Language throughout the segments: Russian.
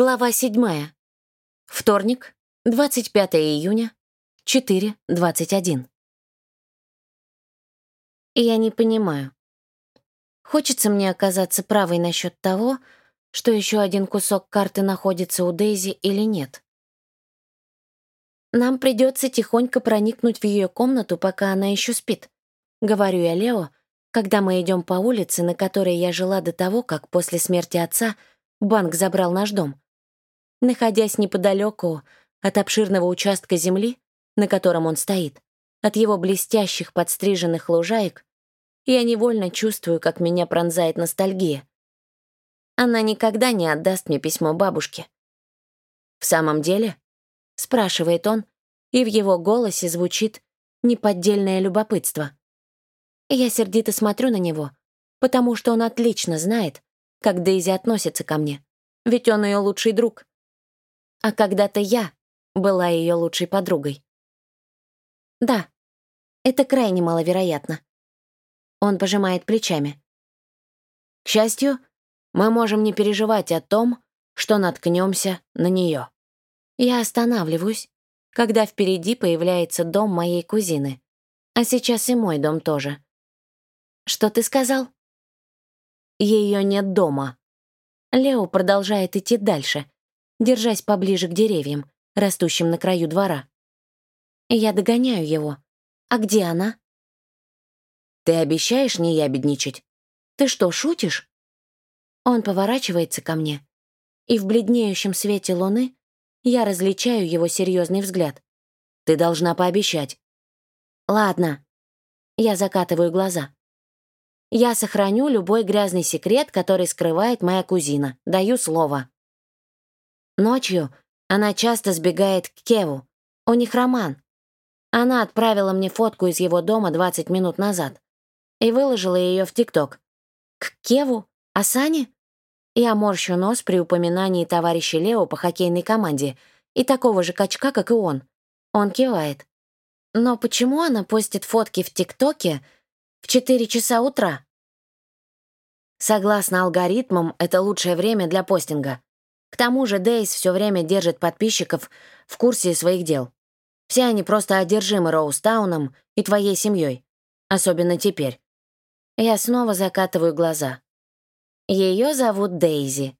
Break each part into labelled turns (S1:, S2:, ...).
S1: Глава 7. Вторник, 25 июня, 4.21. Я не понимаю. Хочется мне оказаться правой насчет того, что еще один кусок карты находится у Дейзи или нет. Нам придется тихонько проникнуть в ее комнату, пока она еще спит. Говорю я Лео, когда мы идем по улице, на которой я жила до того, как после смерти отца — банк забрал наш дом. Находясь неподалеку от обширного участка земли, на котором он стоит, от его блестящих подстриженных лужаек, я невольно чувствую, как меня пронзает ностальгия. Она никогда не отдаст мне письмо бабушке. «В самом деле?» — спрашивает он, и в его голосе звучит неподдельное любопытство. Я сердито смотрю на него, потому что он отлично знает, как Дейзи относится ко мне, ведь он ее лучший друг. А когда-то я была ее лучшей подругой. Да, это крайне маловероятно. Он пожимает плечами. К счастью, мы можем не переживать о том, что наткнемся на нее. Я останавливаюсь, когда впереди появляется дом моей кузины, а сейчас и мой дом тоже. Что ты сказал? Ее нет дома. Лео продолжает идти дальше, держась поближе к деревьям, растущим на краю двора. Я догоняю его. А где она? Ты обещаешь не ябедничать? Ты что, шутишь? Он поворачивается ко мне, и в бледнеющем свете луны я различаю его серьезный взгляд. Ты должна пообещать. Ладно. Я закатываю глаза. Я сохраню любой грязный секрет, который скрывает моя кузина. Даю слово. Ночью она часто сбегает к Кеву. У них роман. Она отправила мне фотку из его дома 20 минут назад и выложила ее в ТикТок. К Кеву? Асане? Я морщу нос при упоминании товарища Лео по хоккейной команде и такого же качка, как и он. Он кивает. Но почему она постит фотки в ТикТоке, в 4 часа утра. Согласно алгоритмам, это лучшее время для постинга. К тому же Дейс все время держит подписчиков в курсе своих дел. Все они просто одержимы Роустауном и твоей семьей. Особенно теперь. Я снова закатываю глаза. Ее зовут Дейзи.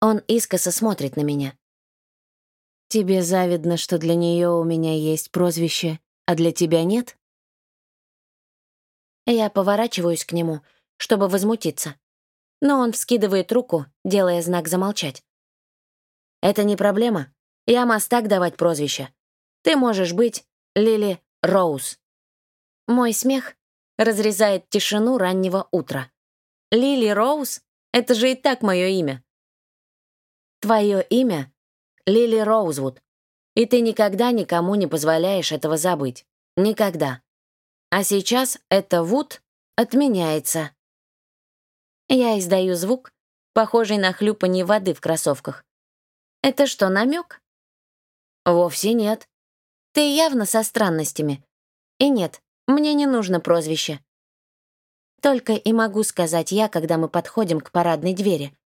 S1: Он искоса смотрит на меня. Тебе завидно, что для нее у меня есть прозвище, а для тебя нет? Я поворачиваюсь к нему, чтобы возмутиться. Но он вскидывает руку, делая знак замолчать. «Это не проблема. Я мастак давать прозвище. Ты можешь быть Лили Роуз». Мой смех разрезает тишину раннего утра. «Лили Роуз? Это же и так мое имя». «Твое имя — Лили Роузвуд, и ты никогда никому не позволяешь этого забыть. Никогда. А сейчас это Вуд отменяется. Я издаю звук, похожий на хлюпанье воды в кроссовках. Это что, намек? Вовсе нет. Ты явно со странностями. И нет, мне не нужно прозвище. Только и могу сказать я, когда мы подходим к парадной двери.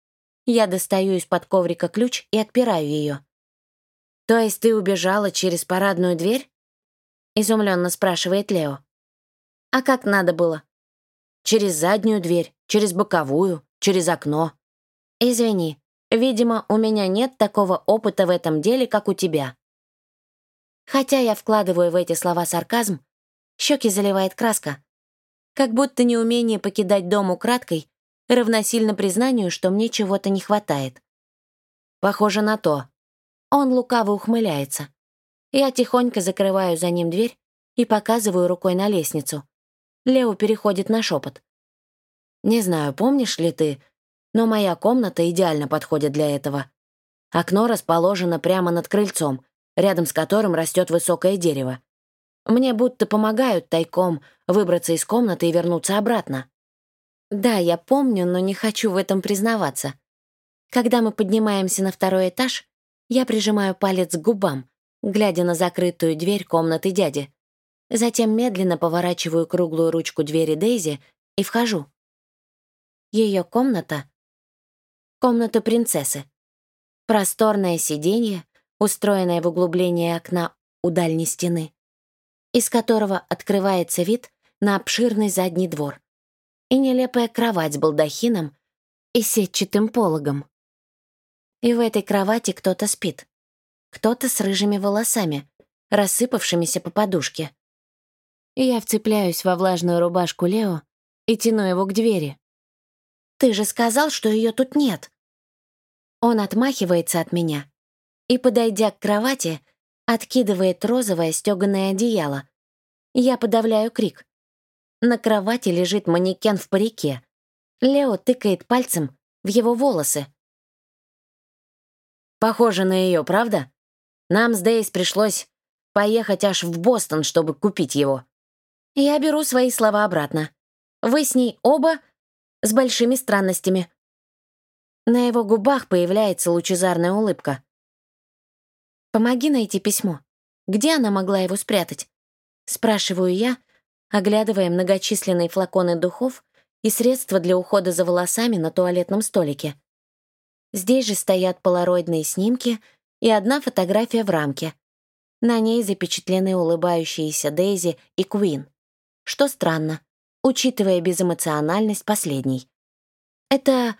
S1: Я достаю из-под коврика ключ и отпираю ее. «То есть ты убежала через парадную дверь?» — изумленно спрашивает Лео. А как надо было? Через заднюю дверь, через боковую, через окно. Извини, видимо, у меня нет такого опыта в этом деле, как у тебя. Хотя я вкладываю в эти слова сарказм, щеки заливает краска. Как будто неумение покидать дом украдкой равносильно признанию, что мне чего-то не хватает. Похоже на то. Он лукаво ухмыляется. Я тихонько закрываю за ним дверь и показываю рукой на лестницу. Лео переходит на шепот. «Не знаю, помнишь ли ты, но моя комната идеально подходит для этого. Окно расположено прямо над крыльцом, рядом с которым растет высокое дерево. Мне будто помогают тайком выбраться из комнаты и вернуться обратно. Да, я помню, но не хочу в этом признаваться. Когда мы поднимаемся на второй этаж, я прижимаю палец к губам, глядя на закрытую дверь комнаты дяди. Затем медленно поворачиваю круглую ручку двери Дейзи и вхожу. Ее комната — комната принцессы. Просторное сиденье, устроенное в углублении окна у дальней стены, из которого открывается вид на обширный задний двор, и нелепая кровать с балдахином и сетчатым пологом. И в этой кровати кто-то спит. Кто-то с рыжими волосами, рассыпавшимися по подушке. Я вцепляюсь во влажную рубашку Лео и тяну его к двери. «Ты же сказал, что ее тут нет!» Он отмахивается от меня и, подойдя к кровати, откидывает розовое стёганое одеяло. Я подавляю крик. На кровати лежит манекен в парике. Лео тыкает пальцем в его волосы.
S2: Похоже на ее, правда? Нам с Дейс пришлось поехать аж в Бостон, чтобы купить его.
S1: Я беру свои слова обратно. Вы с ней оба с большими странностями. На его губах появляется лучезарная улыбка. «Помоги найти письмо. Где она могла его спрятать?» Спрашиваю я, оглядывая многочисленные флаконы духов и средства для ухода за волосами на туалетном столике. Здесь же стоят полароидные снимки и одна фотография в рамке. На ней запечатлены улыбающиеся Дейзи и Куин. Что странно, учитывая безэмоциональность последней. Это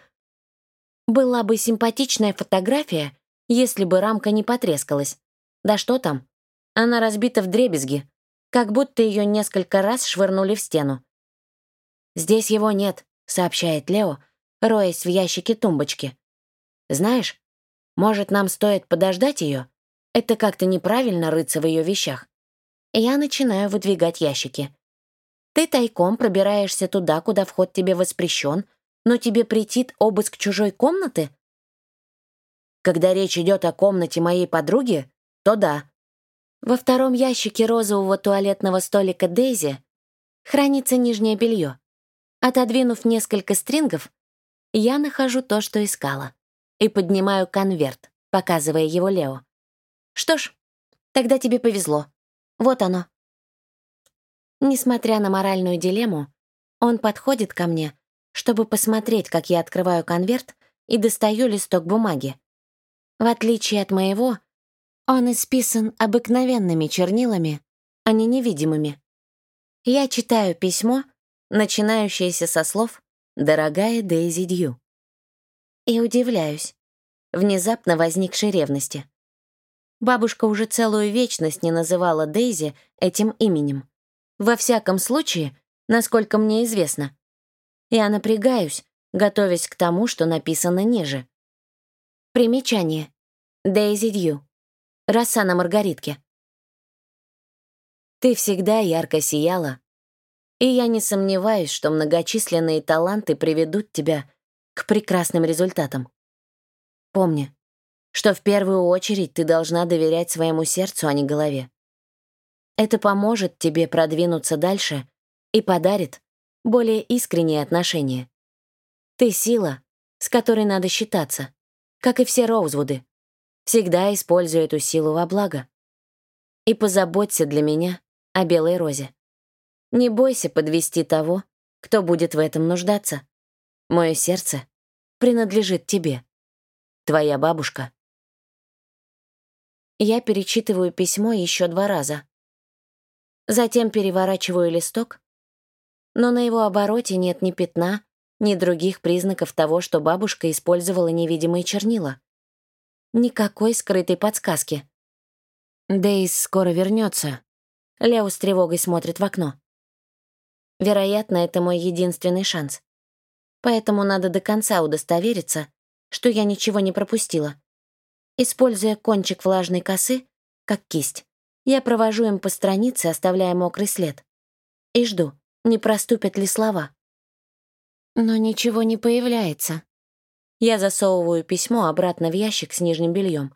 S1: была бы симпатичная фотография, если бы рамка не потрескалась. Да что там? Она разбита в дребезги, как будто ее несколько раз швырнули в стену. «Здесь его нет», — сообщает Лео, роясь в ящике тумбочки. «Знаешь, может, нам стоит подождать ее? Это как-то неправильно рыться в ее вещах». Я начинаю выдвигать ящики. Ты тайком пробираешься туда, куда вход тебе воспрещен, но тебе претит обыск чужой комнаты?
S2: Когда речь идет о комнате моей подруги, то да.
S1: Во втором ящике розового туалетного столика Дейзи хранится нижнее белье. Отодвинув несколько стрингов, я нахожу то, что искала, и поднимаю конверт, показывая его Лео. Что ж, тогда тебе повезло. Вот оно. Несмотря на моральную дилемму, он подходит ко мне чтобы посмотреть, как я открываю конверт и достаю листок бумаги. В отличие от моего, он исписан обыкновенными чернилами, а не невидимыми. Я читаю письмо, начинающееся со слов «Дорогая Дейзи Дью». И удивляюсь внезапно возникшей ревности. Бабушка уже целую вечность не называла Дейзи этим именем. Во всяком случае, насколько мне известно. Я напрягаюсь, готовясь к тому, что написано ниже. Примечание. Дейзи Дью. Роса на маргаритке. Ты всегда ярко сияла, и я не сомневаюсь, что многочисленные таланты приведут тебя к прекрасным результатам. Помни, что в первую очередь ты должна доверять своему сердцу, а не голове. Это поможет тебе продвинуться дальше и подарит более искренние отношения. Ты сила, с которой надо считаться, как и все Роузвуды. Всегда используй эту силу во благо. И позаботься для меня о белой розе. Не бойся подвести того, кто будет в этом нуждаться. Мое сердце принадлежит тебе. Твоя бабушка. Я перечитываю письмо еще два раза. Затем переворачиваю листок но на его обороте нет ни пятна, ни других признаков того, что бабушка использовала невидимые чернила. Никакой скрытой подсказки. Дейс скоро вернется. Лео с тревогой смотрит в окно. Вероятно, это мой единственный шанс. Поэтому надо до конца удостовериться, что я ничего не пропустила. Используя кончик влажной косы, как кисть, я провожу им по странице, оставляя мокрый след. И жду не проступят ли слова. Но ничего не появляется. Я засовываю письмо обратно в ящик с нижним бельем,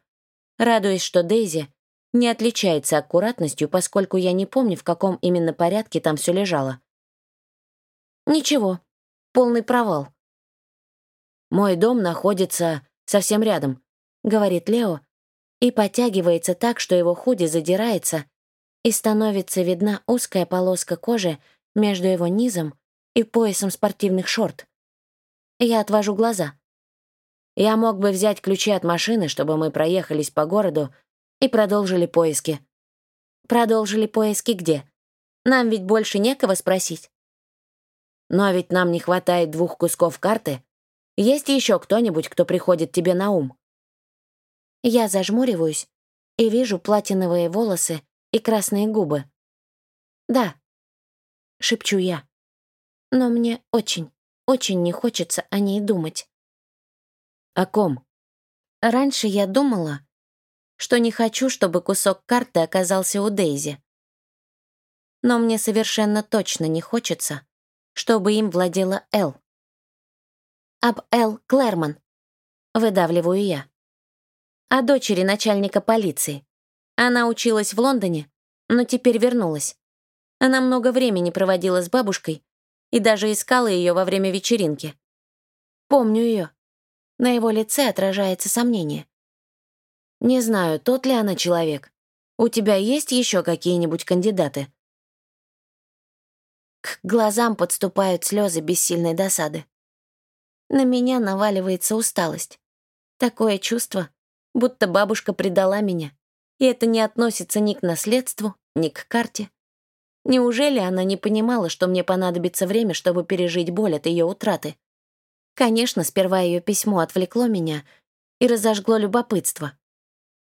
S1: радуясь, что Дейзи не отличается аккуратностью, поскольку я не помню, в каком именно порядке там все лежало. Ничего, полный провал. «Мой дом находится совсем рядом», — говорит Лео, и подтягивается так, что его худи задирается, и становится видна узкая полоска кожи между его низом и поясом спортивных шорт. Я отвожу глаза.
S2: Я мог бы взять ключи от машины, чтобы мы проехались по городу и продолжили поиски.
S1: Продолжили поиски где? Нам ведь больше некого спросить.
S2: Но ведь нам не хватает двух кусков карты. Есть еще кто-нибудь, кто приходит тебе на ум?
S1: Я зажмуриваюсь и вижу платиновые волосы и красные губы. «Да», — шепчу я. Но мне очень, очень не хочется о ней думать.
S2: О ком?
S1: Раньше я думала, что не хочу, чтобы кусок карты оказался у Дейзи. Но мне совершенно точно не хочется, чтобы им владела Эл. Об Эл Клэрман, выдавливаю я. О дочери начальника полиции. Она училась в Лондоне, но теперь вернулась. Она много времени проводила с бабушкой и даже искала ее во время вечеринки. Помню ее. На его лице отражается сомнение. Не знаю, тот ли она человек. У тебя есть еще какие-нибудь кандидаты? К глазам подступают слезы бессильной досады. На меня наваливается усталость. Такое чувство, будто бабушка предала меня. И это не относится ни к наследству, ни к карте. Неужели она не понимала, что мне понадобится время, чтобы пережить боль от ее утраты? Конечно, сперва ее письмо отвлекло меня и разожгло любопытство.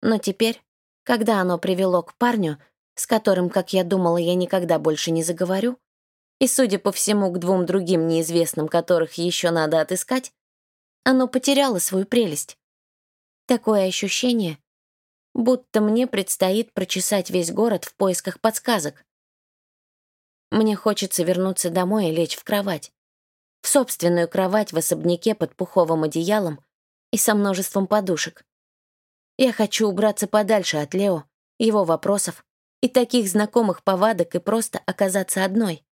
S1: Но теперь, когда оно привело к парню, с которым, как я думала, я никогда больше не заговорю, и, судя по всему, к двум другим неизвестным, которых еще надо отыскать, оно потеряло свою прелесть. Такое ощущение, будто мне предстоит прочесать весь город в поисках подсказок. Мне хочется вернуться домой и лечь в кровать в собственную кровать в особняке под пуховым одеялом и со множеством подушек. Я хочу убраться подальше от Лео, его вопросов и таких знакомых повадок и просто оказаться одной.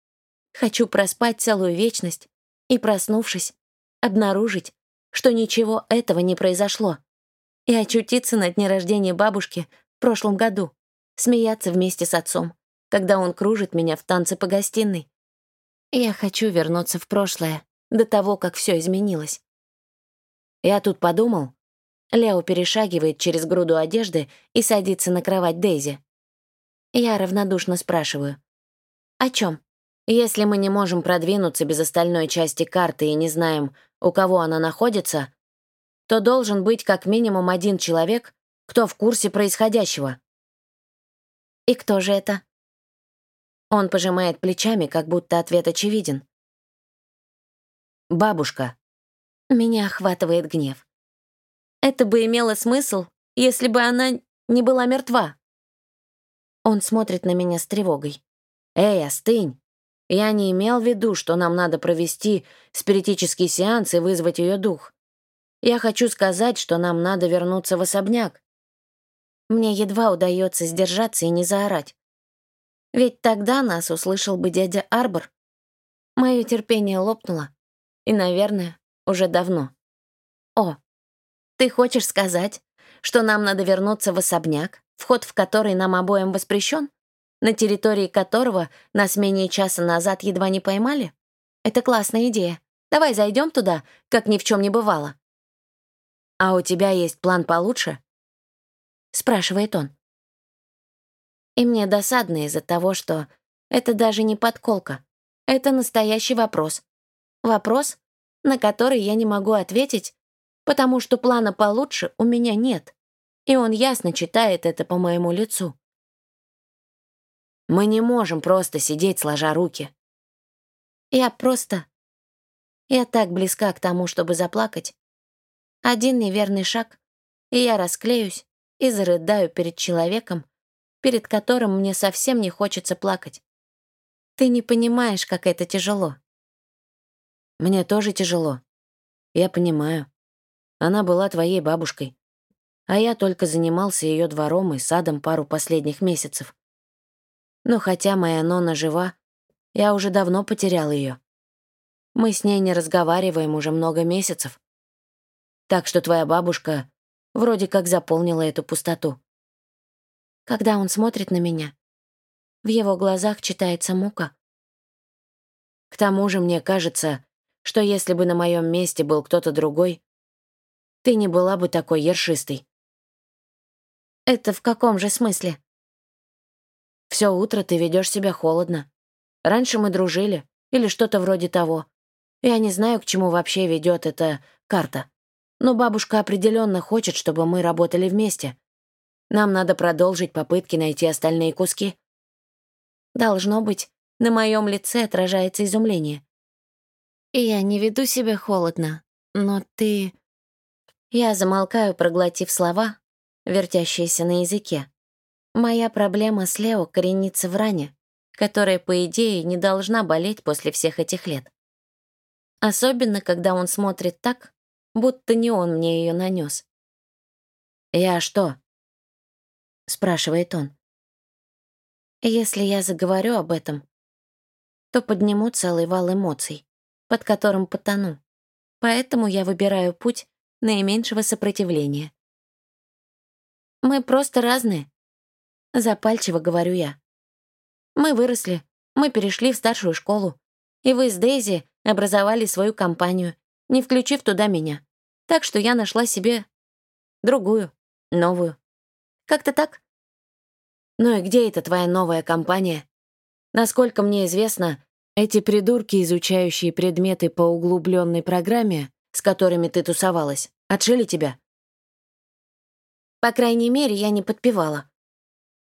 S1: Хочу проспать целую вечность и, проснувшись, обнаружить, что ничего этого не произошло, и очутиться на дне рождения бабушки в прошлом году, смеяться вместе с отцом, когда он кружит меня в танце по гостиной, я хочу вернуться в прошлое, до того, как все изменилось. Я тут подумал. Лео перешагивает через груду одежды и садится на кровать Дейзи. Я равнодушно спрашиваю. «О чем? Если мы не можем продвинуться без остальной части карты и не знаем, у кого она находится, то должен быть как минимум один человек, кто в курсе происходящего». «И кто же это?» Он пожимает плечами, как будто ответ очевиден. «Бабушка». Меня охватывает гнев. Это бы имело смысл, если бы она не была мертва. Он смотрит на меня с тревогой. «Эй, остынь! Я не имел в виду, что нам надо провести спиритический сеанс и вызвать ее дух. Я хочу сказать, что нам надо вернуться в особняк. Мне едва удается сдержаться и не заорать. Ведь тогда нас услышал бы дядя Арбор. Мое терпение лопнуло. И, наверное, уже давно. О, ты хочешь сказать, что нам надо вернуться в особняк, вход в который нам обоим воспрещен, на территории которого нас менее часа назад едва не поймали? Это классная идея. Давай зайдем туда, как ни в чем не бывало. «А у тебя есть план получше?» — спрашивает он. И мне досадно из-за того, что это даже не подколка. Это настоящий вопрос. Вопрос, на который я не могу ответить, потому что плана получше у меня нет. И он ясно читает это по моему лицу. Мы не можем просто сидеть сложа руки. Я просто... Я так близка к тому, чтобы заплакать. Один неверный шаг, и я расклеюсь и зарыдаю перед человеком, перед которым мне совсем не хочется плакать. Ты не понимаешь, как это тяжело. Мне тоже тяжело. Я понимаю. Она была твоей бабушкой. А я только занимался ее двором и садом пару последних месяцев. Но хотя моя Нона жива, я уже давно потерял ее. Мы с ней не разговариваем уже много месяцев. Так что твоя бабушка вроде как заполнила эту пустоту когда он смотрит на меня. В его глазах читается мука. К тому же мне кажется, что если бы на моем месте был кто-то другой,
S2: ты не была бы такой ершистой.
S1: Это в каком же смысле?
S2: Все утро ты ведешь себя холодно. Раньше мы дружили, или что-то вроде того. Я не знаю, к чему вообще ведет эта карта. Но бабушка определенно хочет, чтобы мы работали вместе. Нам надо продолжить попытки найти остальные куски.
S1: Должно быть, на моем лице отражается изумление. Я не веду себя холодно, но ты... Я замолкаю, проглотив слова, вертящиеся на языке. Моя проблема с Лео коренится в ране, которая, по идее, не должна болеть после всех этих лет. Особенно, когда он смотрит так, будто не он мне ее нанес.
S2: «Я что?» — спрашивает он.
S1: «Если я заговорю об этом, то подниму целый вал эмоций, под которым потону. Поэтому я выбираю путь наименьшего сопротивления. Мы просто разные. Запальчиво говорю я. Мы выросли, мы перешли в старшую школу, и вы с Дейзи образовали свою компанию, не включив туда меня. Так что я нашла себе другую, новую. Как-то так.
S2: Ну и где эта твоя новая компания? Насколько мне известно, эти придурки, изучающие предметы по углубленной программе, с которыми ты тусовалась, отшили тебя?
S1: По крайней мере, я не подпевала.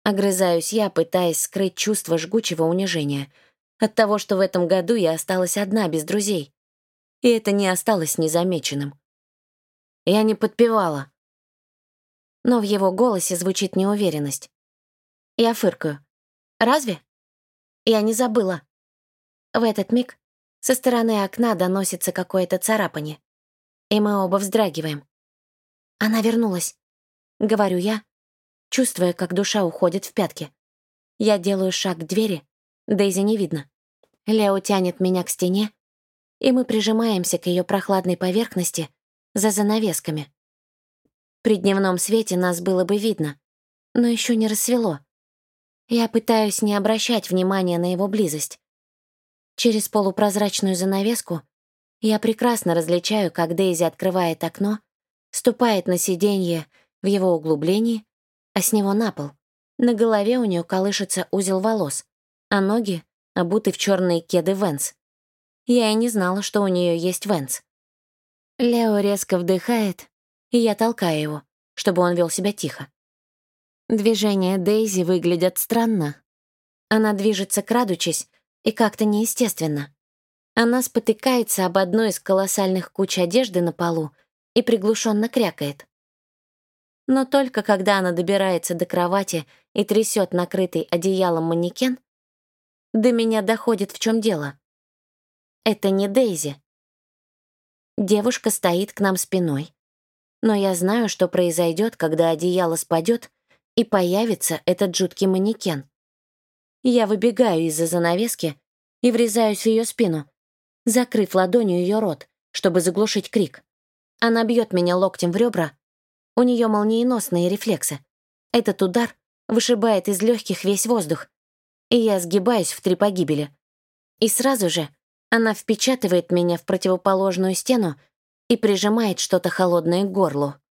S1: Огрызаюсь я, пытаясь скрыть чувство жгучего унижения от того, что в этом году я осталась одна, без друзей. И это не осталось незамеченным.
S2: Я не подпевала.
S1: Но в его голосе звучит неуверенность. Я фыркаю. «Разве?» Я не забыла. В этот миг со стороны окна доносится какое-то царапание, и мы оба вздрагиваем. Она вернулась. Говорю я, чувствуя, как душа уходит в пятки. Я делаю шаг к двери, Дейзи не видно. Лео тянет меня к стене, и мы прижимаемся к ее прохладной поверхности за занавесками. При дневном свете нас было бы видно, но еще не рассвело. Я пытаюсь не обращать внимания на его близость. Через полупрозрачную занавеску я прекрасно различаю, как Дейзи открывает окно, ступает на сиденье в его углублении, а с него на пол. На голове у нее колышется узел волос, а ноги обуты в черные кеды Венс. Я и не знала, что у нее есть Венс. Лео резко вдыхает, и я толкаю его, чтобы он вел себя тихо. Движения Дейзи выглядят странно. Она движется, крадучись, и как-то неестественно. Она спотыкается об одну из колоссальных куч одежды на полу и приглушенно крякает. Но только когда она добирается до кровати и трясет накрытый одеялом манекен, до меня доходит, в чем дело. Это не Дейзи. Девушка стоит к нам спиной. Но я знаю, что произойдет, когда одеяло спадет и появится этот жуткий манекен. Я выбегаю из-за занавески и врезаюсь в ее спину, закрыв ладонью ее рот, чтобы заглушить крик. Она бьет меня локтем в ребра, у нее молниеносные рефлексы. Этот удар вышибает из легких весь воздух, и я сгибаюсь в три погибели. И сразу же она впечатывает меня в противоположную стену и прижимает что-то холодное к горлу.